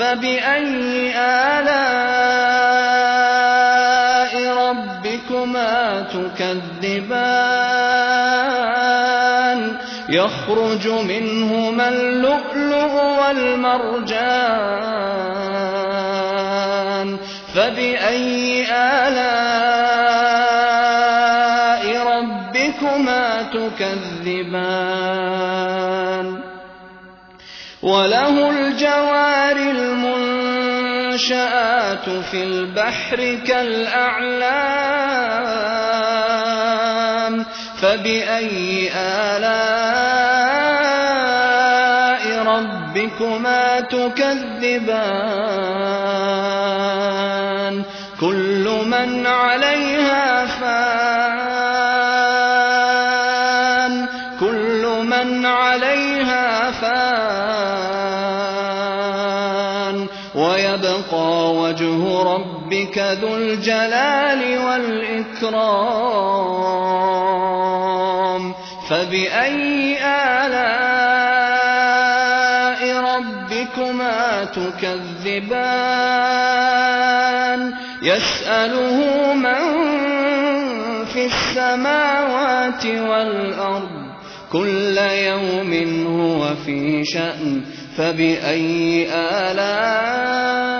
فَبِأَيِّ آلَاءِ رَبِّكُمَا تُكَذِّبَانِ؟ يَخْرُجُ مِنْهُمَا اللُّؤْلُؤُ وَالْمَرْجَانُ. فَبِأَيِّ آلَاءِ رَبِّكُمَا تُكَذِّبَانِ؟ وَلَهُ الْمُنشَآتُ فِي الْبَحْرِ كَالْأَعْلَامِ فَبِأَيِّ آلَاءِ رَبِّكُمَا تُكَذِّبَانِ كُلُّ مَنْ عَلَيْهَا فَانٍ كُلُّ مَنْ عَلَيْهَا فَانٍ وَجْهُ رَبِّكَ ذُو الْجَلَالِ وَالْإِكْرَامِ فَبِأَيِّ آلَاءِ رَبِّكُمَا تُكَذِّبَانِ؟ يَسْأَلُهُ مَن فِي السَّمَاوَاتِ وَالْأَرْضِ كُلَّ يَوْمٍ هُوَ فِي شَأْنٍ فَبِأَيِّ آلَاءِ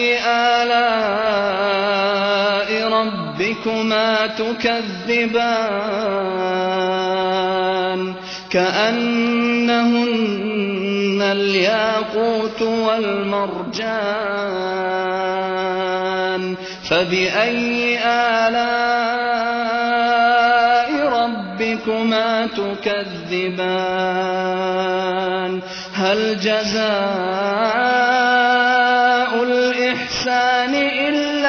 ربكما تكذبان كأنهن الياقوت والمرجان فبأي آلاء ربكما تكذبان؟ هل جزاء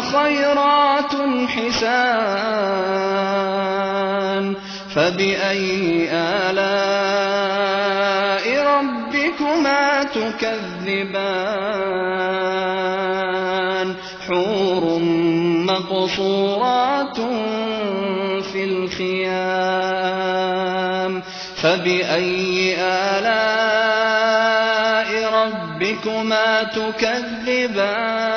خيرات حسان. فبأي آلاء ربكما تكذبان؟ حور مقصورات في الخيام. فبأي آلاء ربكما تكذبان؟